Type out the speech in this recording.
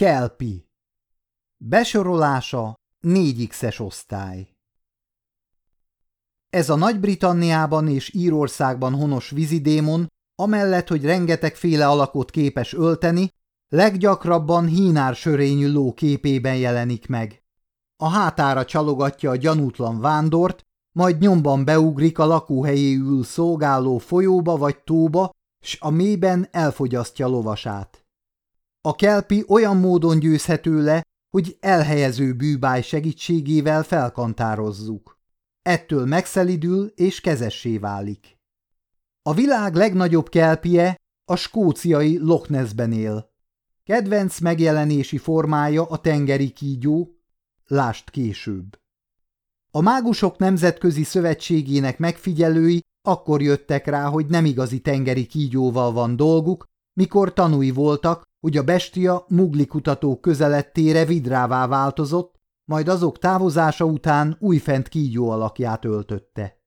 Kelpi Besorolása 4X-es osztály Ez a Nagy-Britanniában és Írországban honos vízidémon, amellett, hogy rengetegféle alakot képes ölteni, leggyakrabban hínár sörényű ló képében jelenik meg. A hátára csalogatja a gyanútlan vándort, majd nyomban beugrik a lakóhelyéül szolgáló folyóba vagy tóba, s a mélyben elfogyasztja lovasát. A kelpi olyan módon győzhető le, hogy elhelyező bűbáj segítségével felkantározzuk. Ettől megszelidül és kezessé válik. A világ legnagyobb kelpie a skóciai Loch Nessben él. Kedvenc megjelenési formája a tengeri kígyó, lást később. A mágusok nemzetközi szövetségének megfigyelői akkor jöttek rá, hogy nem igazi tengeri kígyóval van dolguk, mikor tanúi voltak, hogy a bestia mugli kutató közelettére vidrává változott, majd azok távozása után újfent kígyó alakját öltötte.